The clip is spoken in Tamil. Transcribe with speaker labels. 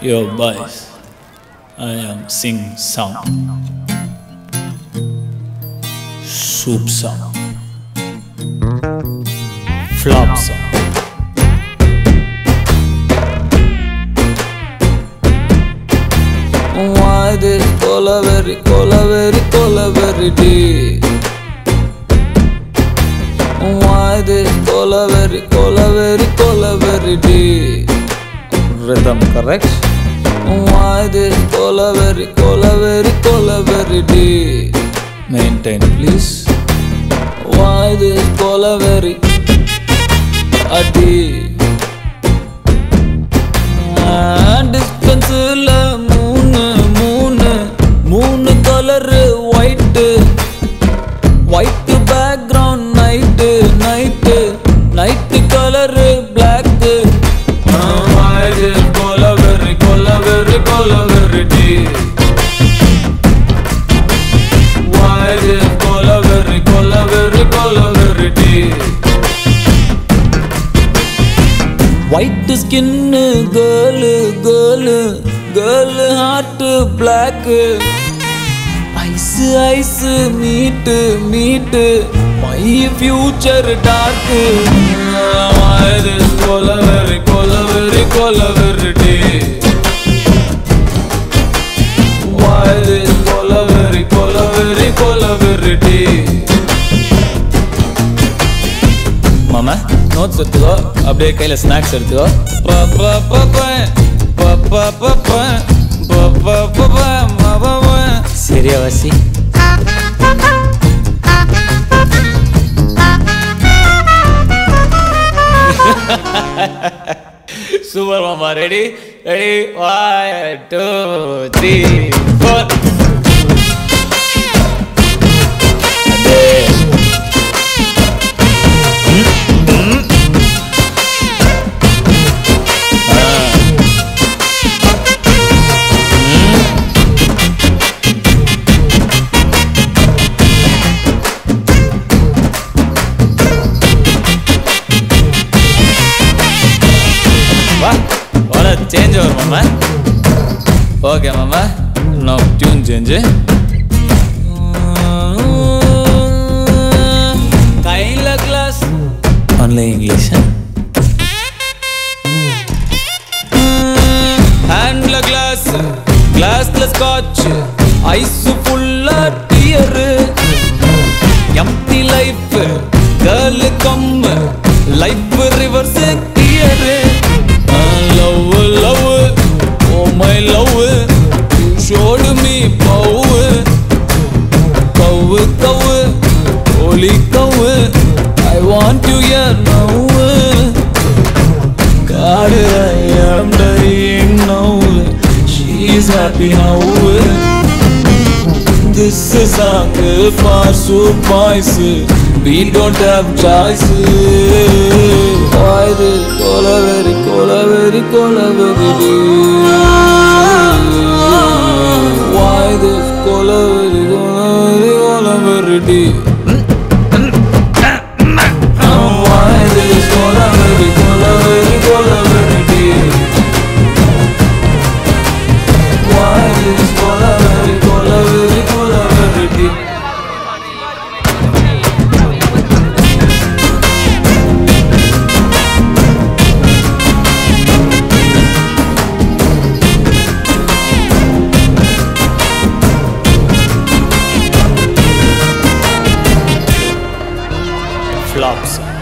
Speaker 1: your voice. I am sing song. Soup song. Flop song.
Speaker 2: Why this call a collavery day? Why this call a collavery day? Rhythm correct? Why this colaveri, colaveri, colaveri tea?
Speaker 1: Maintain, please.
Speaker 2: Why this colaveri, a tea? White skin girl girl girl heart black eyes eyes meet meet my future torque
Speaker 1: notes எடுத்துக்கோ அப்படியே கையில் ஸ்நாக்ஸ் எடுத்துக்கோ சரியா வாசி சூப்பர் மாமா ready ready one two three four மாமா வர சேஞ்ச் வரும் மாமா. ஓகே மாமா. நான் டியூன் சேஞ்சு
Speaker 2: கையில் கிளாஸ்
Speaker 1: ஒன்லி இங்கிலீஷ்
Speaker 2: ஹேண்ட்ல கிளாஸ் கிளாஸ்ல ஸ்காட்ச் ஐஸ் ஃபுல்லா tear empty life girl come ஒலிக்கவும் I want to hear now God, I am dying now She is happy now This is song far surpasses We don't have choice Oiru, kolaveri, kolaveri, kolaveri Why this kolaveri, kolaveri,
Speaker 1: kolaveri